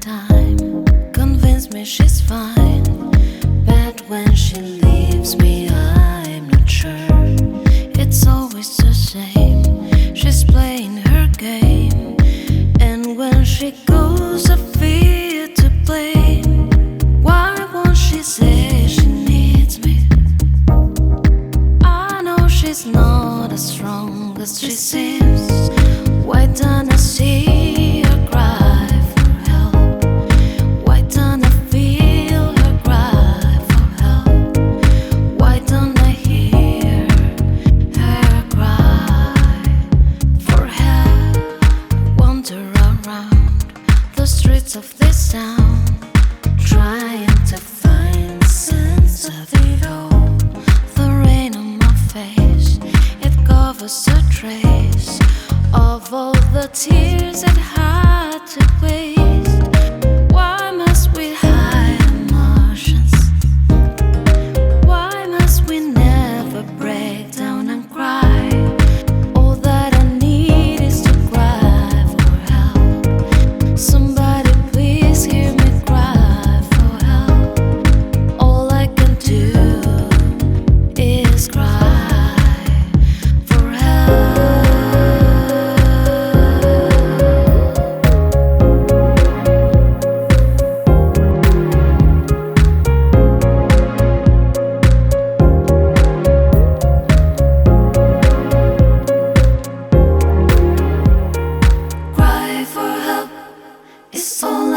time. Convince me she's fine. But when she leaves me, I'm not sure. It's always the same. She's playing her game. And when she goes, I fear to blame. Why won't she say she needs me? I know she's not as strong as she seems. Of this town, trying to find sense of it all. The rain on my face, it covers a trace of all the tears it had to waste. Is